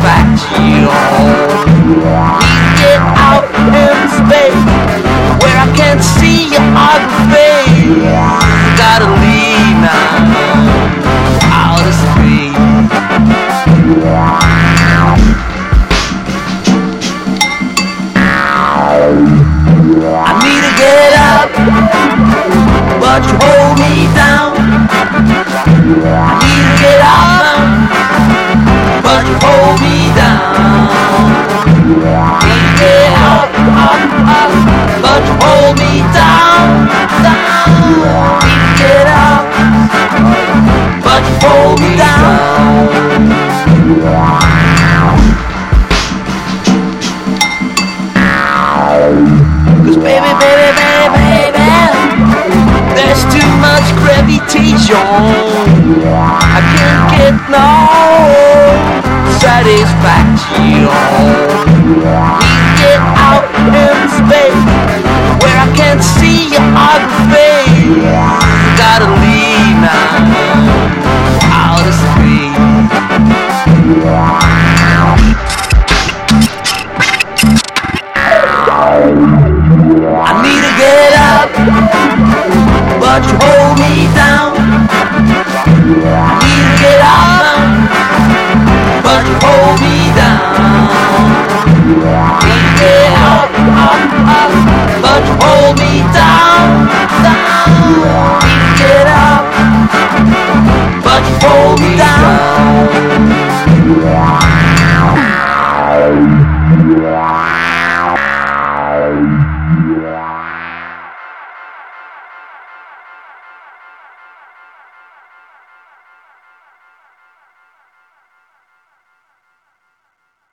satisfaction. Please get out in space where I can't see your ugly face. Gotta leave now. Outer space. I need to get up, but you hold me down. I need to get up, I can't get no satisfaction. much hold me down. You get out.